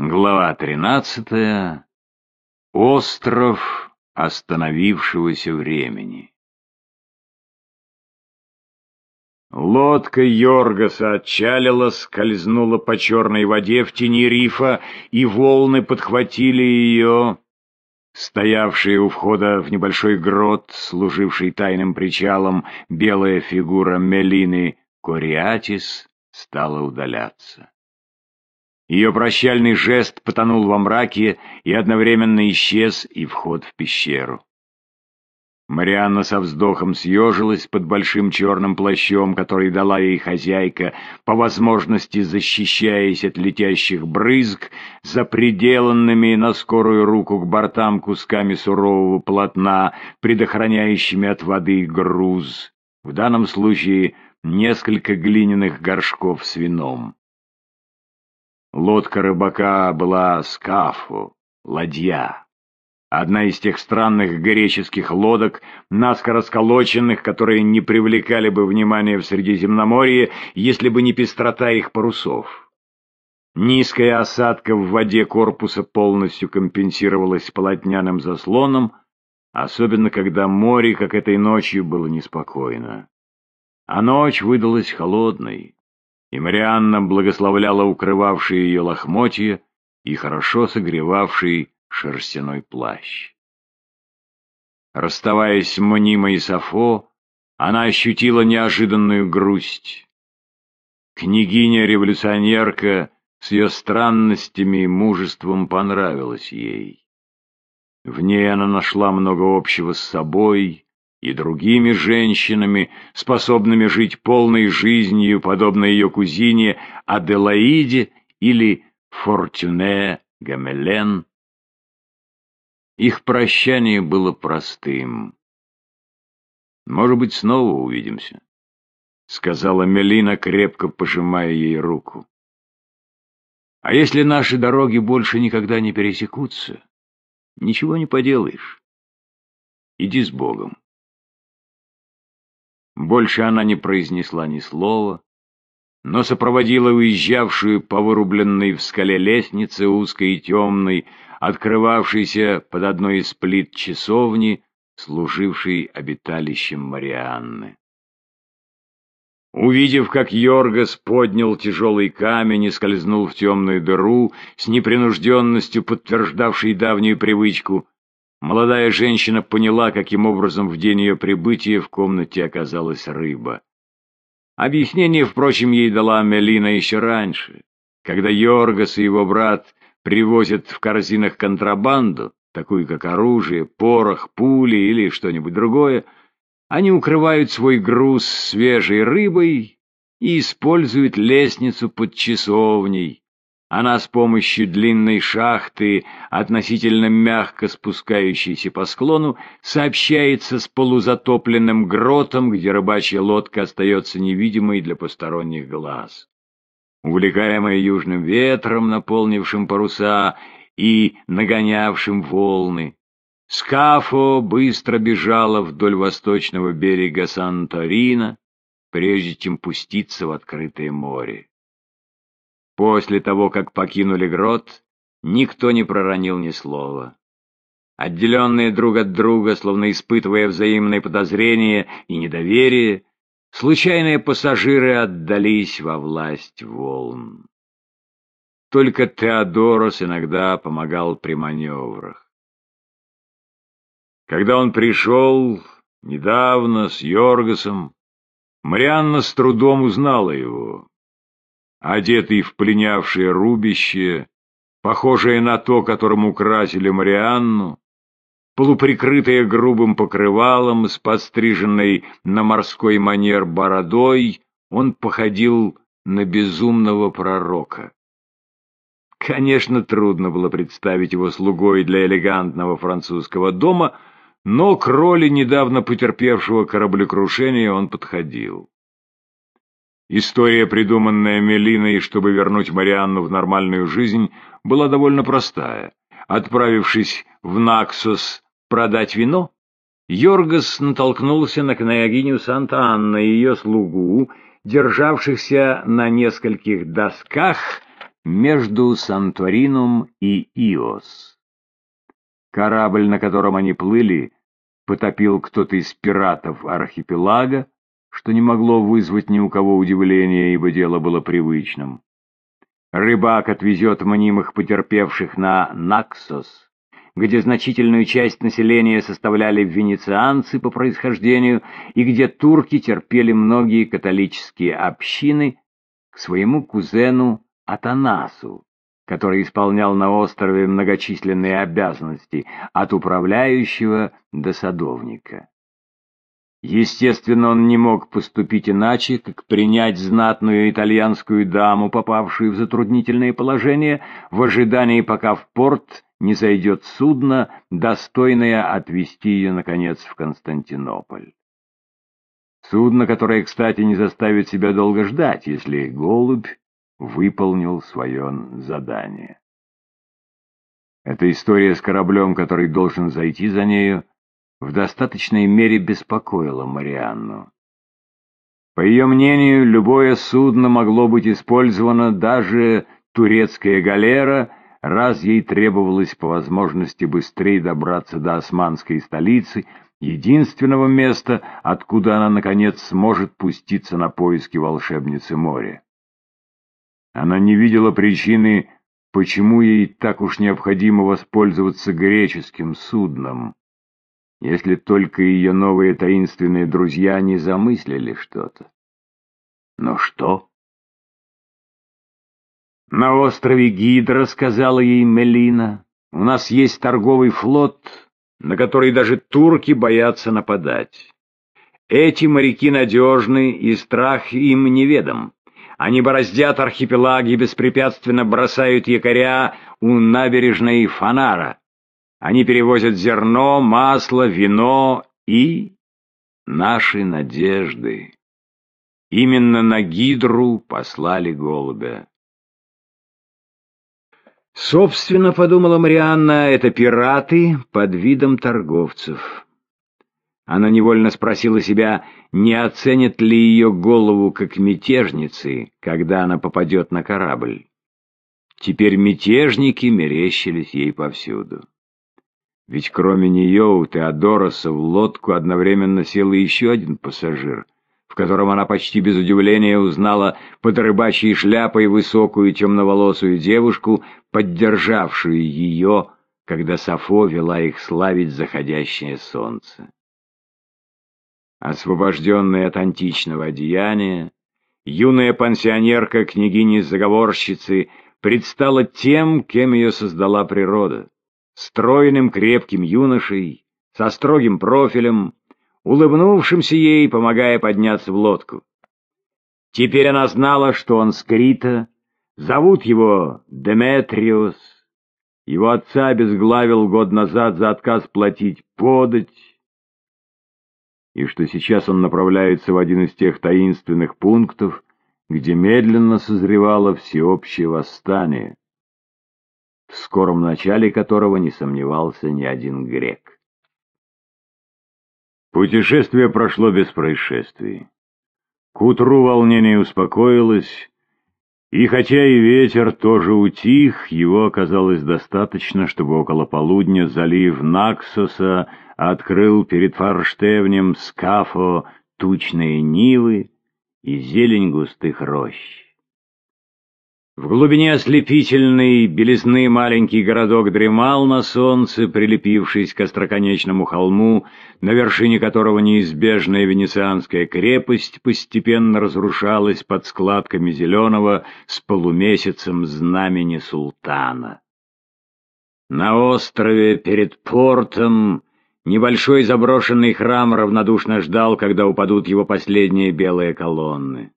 Глава тринадцатая. Остров остановившегося времени. Лодка Йоргаса отчалила, скользнула по черной воде в тени рифа, и волны подхватили ее. Стоявшая у входа в небольшой грот, служивший тайным причалом, белая фигура Мелины Кориатис стала удаляться. Ее прощальный жест потонул во мраке и одновременно исчез и вход в пещеру. Марианна со вздохом съежилась под большим черным плащом, который дала ей хозяйка, по возможности защищаясь от летящих брызг, за приделанными на скорую руку к бортам кусками сурового полотна, предохраняющими от воды груз, в данном случае несколько глиняных горшков с вином. Лодка рыбака была скафу, ладья. Одна из тех странных греческих лодок, наскоро сколоченных, которые не привлекали бы внимания в Средиземноморье, если бы не пестрота их парусов. Низкая осадка в воде корпуса полностью компенсировалась полотняным заслоном, особенно когда море, как этой ночью, было неспокойно. А ночь выдалась холодной и Марианна благословляла укрывавшие ее лохмотья и хорошо согревавший шерстяной плащ. Расставаясь с Монимой и Сафо, она ощутила неожиданную грусть. Княгиня-революционерка с ее странностями и мужеством понравилась ей. В ней она нашла много общего с собой, и другими женщинами, способными жить полной жизнью, подобно ее кузине Аделаиде или Фортюне Гамелен. Их прощание было простым. «Может быть, снова увидимся», — сказала Мелина, крепко пожимая ей руку. «А если наши дороги больше никогда не пересекутся, ничего не поделаешь. Иди с Богом». Больше она не произнесла ни слова, но сопроводила уезжавшую по вырубленной в скале лестнице узкой и темной, открывавшейся под одной из плит часовни, служившей обиталищем Марианны. Увидев, как Йоргас поднял тяжелый камень и скользнул в темную дыру, с непринужденностью подтверждавшей давнюю привычку, Молодая женщина поняла, каким образом в день ее прибытия в комнате оказалась рыба. Объяснение, впрочем, ей дала Мелина еще раньше, когда Йоргас и его брат привозят в корзинах контрабанду, такую как оружие, порох, пули или что-нибудь другое, они укрывают свой груз свежей рыбой и используют лестницу под часовней, она с помощью длинной шахты, относительно мягко спускающейся по склону, сообщается с полузатопленным гротом, где рыбачья лодка остается невидимой для посторонних глаз. Увлекаемая южным ветром, наполнившим паруса и нагонявшим волны, Скафо быстро бежала вдоль восточного берега Санторина, прежде чем пуститься в открытое море. После того, как покинули грот, никто не проронил ни слова. Отделенные друг от друга, словно испытывая взаимное подозрение и недоверие, случайные пассажиры отдались во власть волн. Только Теодорос иногда помогал при маневрах. Когда он пришел недавно с Йоргасом, Марианна с трудом узнала его одетый в пленявшее рубище, похожее на то, которым украсили Марианну, полуприкрытая грубым покрывалом с подстриженной на морской манер бородой, он походил на безумного пророка. Конечно, трудно было представить его слугой для элегантного французского дома, но к роли недавно потерпевшего кораблекрушения он подходил. История, придуманная Мелиной, чтобы вернуть Марианну в нормальную жизнь, была довольно простая. Отправившись в Наксос продать вино, Йоргас натолкнулся на княгиню Санта-Анна и ее слугу, державшихся на нескольких досках между Санторином и Иос. Корабль, на котором они плыли, потопил кто-то из пиратов архипелага, что не могло вызвать ни у кого удивления, ибо дело было привычным. Рыбак отвезет мнимых потерпевших на Наксос, где значительную часть населения составляли венецианцы по происхождению и где турки терпели многие католические общины к своему кузену Атанасу, который исполнял на острове многочисленные обязанности от управляющего до садовника. Естественно, он не мог поступить иначе, как принять знатную итальянскую даму, попавшую в затруднительное положение, в ожидании, пока в порт не зайдет судно, достойное отвезти ее, наконец, в Константинополь. Судно, которое, кстати, не заставит себя долго ждать, если голубь выполнил свое задание. Эта история с кораблем, который должен зайти за нею, в достаточной мере беспокоила Марианну. По ее мнению, любое судно могло быть использовано, даже турецкая галера, раз ей требовалось по возможности быстрее добраться до османской столицы, единственного места, откуда она, наконец, сможет пуститься на поиски волшебницы моря. Она не видела причины, почему ей так уж необходимо воспользоваться греческим судном если только ее новые таинственные друзья не замыслили что-то. Но что? На острове Гидра, сказала ей Мелина, у нас есть торговый флот, на который даже турки боятся нападать. Эти моряки надежны, и страх им неведом. Они бороздят архипелаги, беспрепятственно бросают якоря у набережной Фанара. Они перевозят зерно, масло, вино и наши надежды. Именно на Гидру послали голубя. Собственно, подумала Марианна, это пираты под видом торговцев. Она невольно спросила себя, не оценит ли ее голову как мятежницы, когда она попадет на корабль. Теперь мятежники мерещились ей повсюду. Ведь кроме нее у Теодороса в лодку одновременно сел еще один пассажир, в котором она почти без удивления узнала под рыбачьей шляпой высокую темноволосую девушку, поддержавшую ее, когда Сафо вела их славить заходящее солнце. Освобожденная от античного одеяния, юная пансионерка княгини-заговорщицы предстала тем, кем ее создала природа стройным крепким юношей, со строгим профилем, улыбнувшимся ей, помогая подняться в лодку. Теперь она знала, что он скрита, зовут его Деметриус, его отца обезглавил год назад за отказ платить подать, и что сейчас он направляется в один из тех таинственных пунктов, где медленно созревало всеобщее восстание в скором начале которого не сомневался ни один грек. Путешествие прошло без происшествий. К утру волнение успокоилось, и хотя и ветер тоже утих, его оказалось достаточно, чтобы около полудня залив Наксоса открыл перед форштевнем Скафо тучные нивы и зелень густых рощ. В глубине ослепительной белизны маленький городок дремал на солнце, прилепившись к остроконечному холму, на вершине которого неизбежная венецианская крепость постепенно разрушалась под складками зеленого с полумесяцем знамени султана. На острове перед портом небольшой заброшенный храм равнодушно ждал, когда упадут его последние белые колонны.